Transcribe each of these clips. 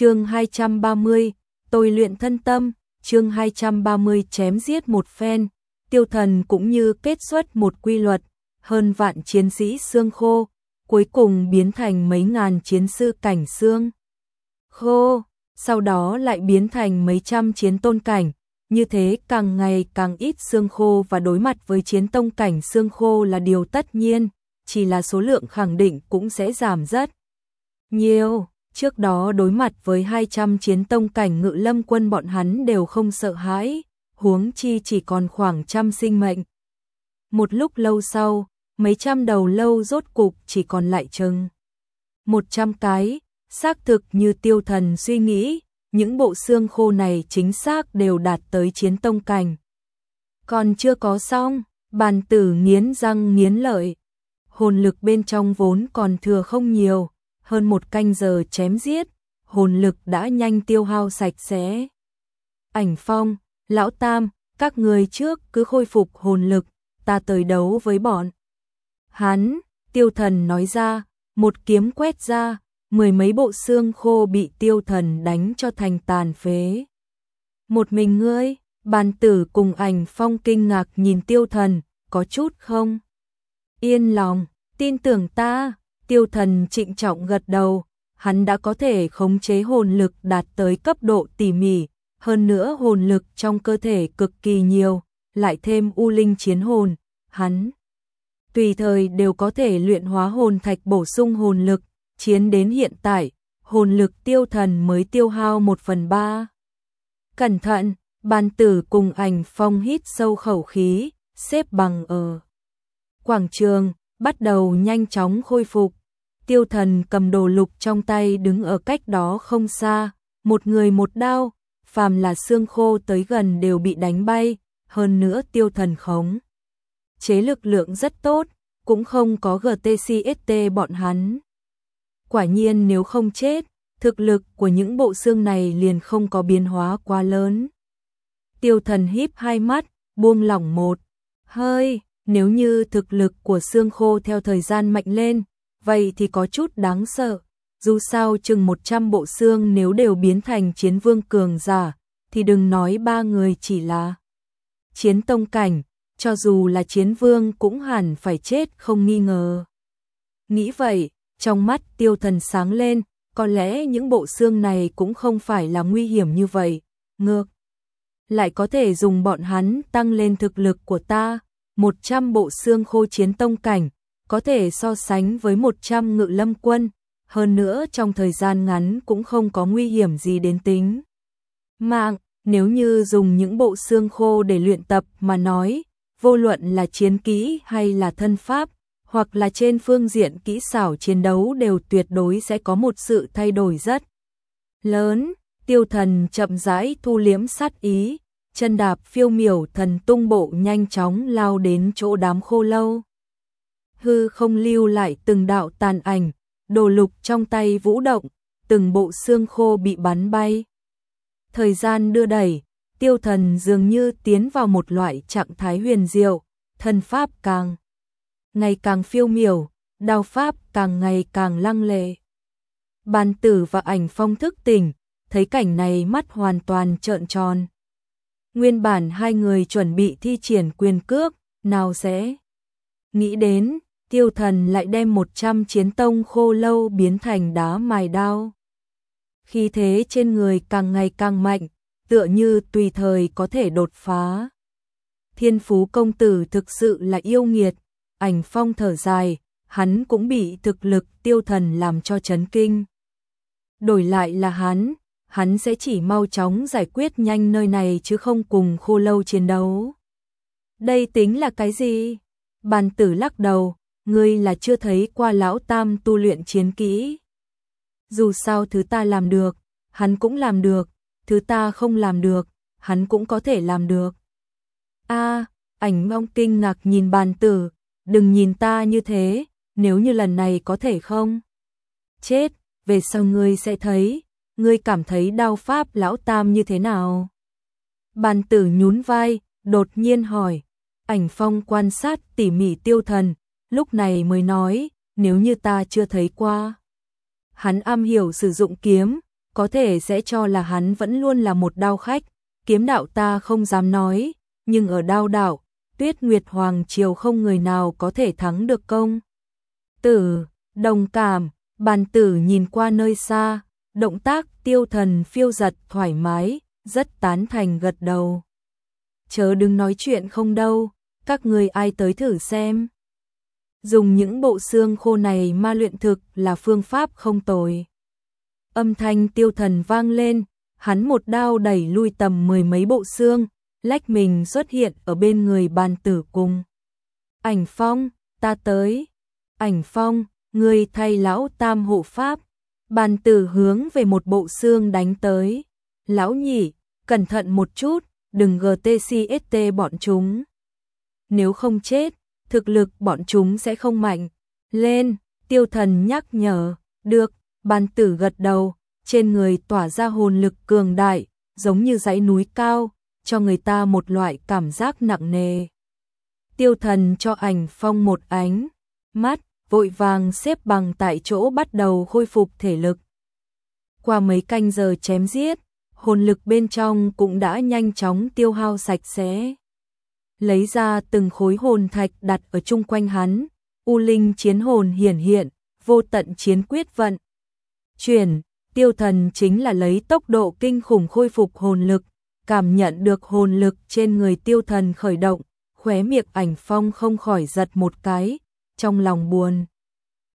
chương 230, tôi luyện thân tâm, chương 230 chém giết một phen, tiêu thần cũng như kết xuất một quy luật, hơn vạn chiến sĩ xương khô, cuối cùng biến thành mấy ngàn chiến sư cảnh xương khô, sau đó lại biến thành mấy trăm chiến tôn cảnh, như thế càng ngày càng ít xương khô và đối mặt với chiến tông cảnh xương khô là điều tất nhiên, chỉ là số lượng khẳng định cũng sẽ giảm rất nhiều. Trước đó đối mặt với 200 chiến tông cảnh ngự lâm quân bọn hắn đều không sợ hãi, huống chi chỉ còn khoảng trăm sinh mệnh. Một lúc lâu sau, mấy trăm đầu lâu rốt cục chỉ còn lại chừng. Một trăm cái, xác thực như tiêu thần suy nghĩ, những bộ xương khô này chính xác đều đạt tới chiến tông cảnh. Còn chưa có xong, bàn tử nghiến răng nghiến lợi. Hồn lực bên trong vốn còn thừa không nhiều, hơn một canh giờ chém giết, hồn lực đã nhanh tiêu hao sạch sẽ. Ảnh phong, lão tam, các người trước cứ khôi phục hồn lực, ta tới đấu với bọn. Hắn, tiêu thần nói ra, một kiếm quét ra, mười mấy bộ xương khô bị tiêu thần đánh cho thành tàn phế. Một mình ngươi, bàn tử cùng ảnh phong kinh ngạc nhìn tiêu thần, có chút không? Yên lòng, tin tưởng ta, tiêu thần trịnh trọng gật đầu, hắn đã có thể khống chế hồn lực đạt tới cấp độ tỉ mỉ, hơn nữa hồn lực trong cơ thể cực kỳ nhiều, lại thêm u linh chiến hồn, hắn tùy thời đều có thể luyện hóa hồn thạch bổ sung hồn lực, chiến đến hiện tại, hồn lực tiêu thần mới tiêu hao một phần ba. Cẩn thận, bàn tử cùng ảnh phong hít sâu khẩu khí, xếp bằng ở quảng trường, bắt đầu nhanh chóng khôi phục. Tiêu thần cầm đồ lục trong tay đứng ở cách đó không xa, một người một đao, phàm là xương khô tới gần đều bị đánh bay, hơn nữa tiêu thần khống. Chế lực lượng rất tốt, cũng không có GTCST bọn hắn. Quả nhiên nếu không chết, thực lực của những bộ xương này liền không có biến hóa quá lớn. Tiêu thần híp hai mắt, buông lỏng một hơi, nếu như thực lực của xương khô theo thời gian mạnh lên, vậy thì có chút đáng sợ. Dù sao chừng 100 bộ xương nếu đều biến thành chiến vương cường giả, thì đừng nói ba người chỉ là chiến tông cảnh, cho dù là chiến vương cũng hẳn phải chết không nghi ngờ. Nghĩ vậy, trong mắt tiêu thần sáng lên, có lẽ những bộ xương này cũng không phải là nguy hiểm như vậy, ngược. Lại có thể dùng bọn hắn tăng lên thực lực của ta, 100 bộ xương khô chiến tông cảnh, có thể so sánh với 100 ngự lâm quân, hơn nữa trong thời gian ngắn cũng không có nguy hiểm gì đến tính. Mạng, nếu như dùng những bộ xương khô để luyện tập mà nói, vô luận là chiến kỹ hay là thân pháp, hoặc là trên phương diện kỹ xảo chiến đấu đều tuyệt đối sẽ có một sự thay đổi rất lớn. Tiêu thần chậm rãi thu liếm sát ý, chân đạp phiêu miểu thần tung bộ nhanh chóng lao đến chỗ đám khô lâu. Hư không lưu lại từng đạo tàn ảnh, đồ lục trong tay vũ động, từng bộ xương khô bị bắn bay. Thời gian đưa đẩy, tiêu thần dường như tiến vào một loại trạng thái huyền diệu, thân pháp càng ngày càng phiêu miểu, đao pháp càng ngày càng lăng lệ. Bàn tử và ảnh phong thức tỉnh, thấy cảnh này mắt hoàn toàn trợn tròn. Nguyên bản hai người chuẩn bị thi triển quyền cước, nào sẽ nghĩ đến, tiêu thần lại đem 100 chiến tông khô lâu biến thành đá mài đao. Khi thế trên người càng ngày càng mạnh, tựa như tùy thời có thể đột phá. Thiên phú công tử thực sự là yêu nghiệt, ảnh phong thở dài, hắn cũng bị thực lực tiêu thần làm cho chấn kinh. Đổi lại là hắn, hắn sẽ chỉ mau chóng giải quyết nhanh nơi này chứ không cùng khô lâu chiến đấu. Đây tính là cái gì? Bàn tử lắc đầu, ngươi là chưa thấy qua lão tam tu luyện chiến kỹ. Dù sao thứ ta làm được, hắn cũng làm được, thứ ta không làm được, hắn cũng có thể làm được. A, ảnh mong kinh ngạc nhìn bàn tử, đừng nhìn ta như thế, nếu như lần này có thể không? Chết, về sau ngươi sẽ thấy, ngươi cảm thấy đau pháp lão tam như thế nào? Bàn tử nhún vai, đột nhiên hỏi, ảnh phong quan sát tỉ mỉ tiêu thần, lúc này mới nói, nếu như ta chưa thấy qua. Hắn am hiểu sử dụng kiếm, có thể sẽ cho là hắn vẫn luôn là một đao khách, kiếm đạo ta không dám nói, nhưng ở đao đạo, tuyết nguyệt hoàng triều không người nào có thể thắng được công. Tử, đồng cảm, bàn tử nhìn qua nơi xa, động tác tiêu thần phiêu giật thoải mái, rất tán thành gật đầu. Chớ đừng nói chuyện không đâu, các người ai tới thử xem. Dùng những bộ xương khô này ma luyện thực là phương pháp không tồi. Âm thanh tiêu thần vang lên, hắn một đao đẩy lui tầm mười mấy bộ xương, lách mình xuất hiện ở bên người bàn tử cung. Ảnh phong, ta tới. Ảnh phong, người thay lão tam hộ pháp. Bàn tử hướng về một bộ xương đánh tới. Lão nhỉ, cẩn thận một chút, đừng GTCST bọn chúng. Nếu không chết, thực lực bọn chúng sẽ không mạnh. Lên, tiêu thần nhắc nhở, được, bàn tử gật đầu, trên người tỏa ra hồn lực cường đại, giống như dãy núi cao, cho người ta một loại cảm giác nặng nề. Tiêu thần cho ảnh phong một ánh, mắt, vội vàng xếp bằng tại chỗ bắt đầu khôi phục thể lực. Qua mấy canh giờ chém giết, hồn lực bên trong cũng đã nhanh chóng tiêu hao sạch sẽ. Lấy ra từng khối hồn thạch đặt ở chung quanh hắn, U Linh chiến hồn hiển hiện, vô tận chiến quyết vận. Chuyển, tiêu thần chính là lấy tốc độ kinh khủng khôi phục hồn lực, cảm nhận được hồn lực trên người tiêu thần khởi động, khóe miệng ảnh phong không khỏi giật một cái, trong lòng buồn.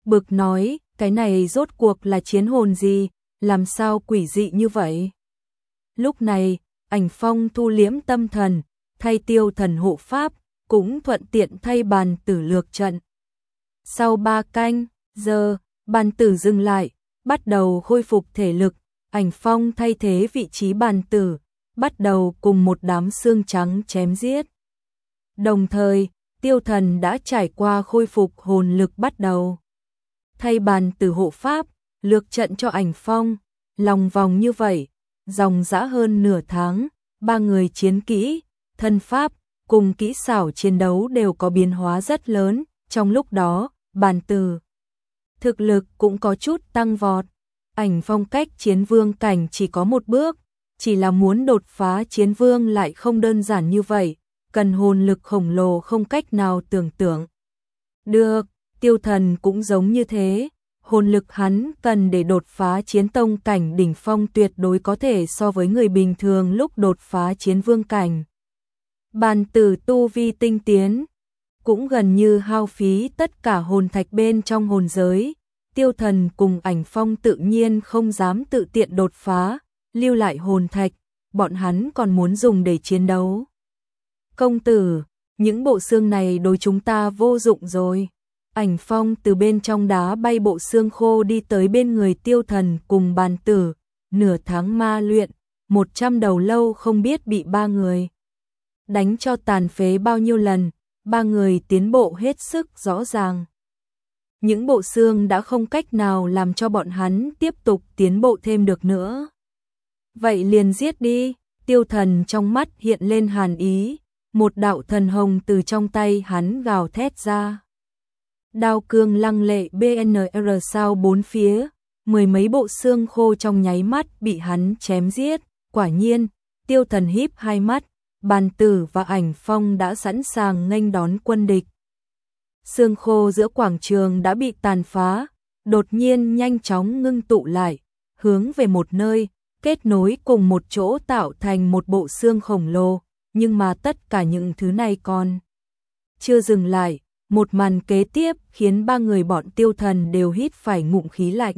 Bực nói, cái này rốt cuộc là chiến hồn gì, làm sao quỷ dị như vậy? Lúc này, ảnh phong thu liếm tâm thần, thay tiêu thần hộ pháp, cũng thuận tiện thay bàn tử lược trận. Sau ba canh, giờ, bàn tử dừng lại, bắt đầu khôi phục thể lực, ảnh phong thay thế vị trí bàn tử, bắt đầu cùng một đám xương trắng chém giết. Đồng thời, tiêu thần đã trải qua khôi phục hồn lực bắt đầu. Thay bàn tử hộ pháp, lược trận cho ảnh phong, lòng vòng như vậy, dòng dã hơn nửa tháng, ba người chiến kỹ, thân pháp, cùng kỹ xảo chiến đấu đều có biến hóa rất lớn, trong lúc đó, bàn từ thực lực cũng có chút tăng vọt. Ảnh phong cách chiến vương cảnh chỉ có một bước, chỉ là muốn đột phá chiến vương lại không đơn giản như vậy, cần hồn lực khổng lồ không cách nào tưởng tượng. Được, tiêu thần cũng giống như thế, hồn lực hắn cần để đột phá chiến tông cảnh đỉnh phong tuyệt đối có thể so với người bình thường lúc đột phá chiến vương cảnh. Bàn tử tu vi tinh tiến, cũng gần như hao phí tất cả hồn thạch bên trong hồn giới, tiêu thần cùng ảnh phong tự nhiên không dám tự tiện đột phá, lưu lại hồn thạch, bọn hắn còn muốn dùng để chiến đấu. Công tử, những bộ xương này đối chúng ta vô dụng rồi. Ảnh phong từ bên trong đá bay bộ xương khô đi tới bên người tiêu thần cùng bàn tử, nửa tháng ma luyện, một trăm đầu lâu không biết bị ba người. Đánh cho tàn phế bao nhiêu lần, ba người tiến bộ hết sức rõ ràng. Những bộ xương đã không cách nào làm cho bọn hắn tiếp tục tiến bộ thêm được nữa. Vậy liền giết đi, tiêu thần trong mắt hiện lên hàn ý, một đạo thần hồng từ trong tay hắn gào thét ra. Đao cương lăng lệ BNR sao bốn phía, mười mấy bộ xương khô trong nháy mắt bị hắn chém giết, quả nhiên, tiêu thần híp hai mắt, bàn tử và ảnh phong đã sẵn sàng nghênh đón quân địch. Sương khô giữa quảng trường đã bị tàn phá, đột nhiên nhanh chóng ngưng tụ lại, hướng về một nơi, kết nối cùng một chỗ tạo thành một bộ xương khổng lồ, nhưng mà tất cả những thứ này còn chưa dừng lại, một màn kế tiếp khiến ba người bọn tiêu thần đều hít phải ngụm khí lạnh.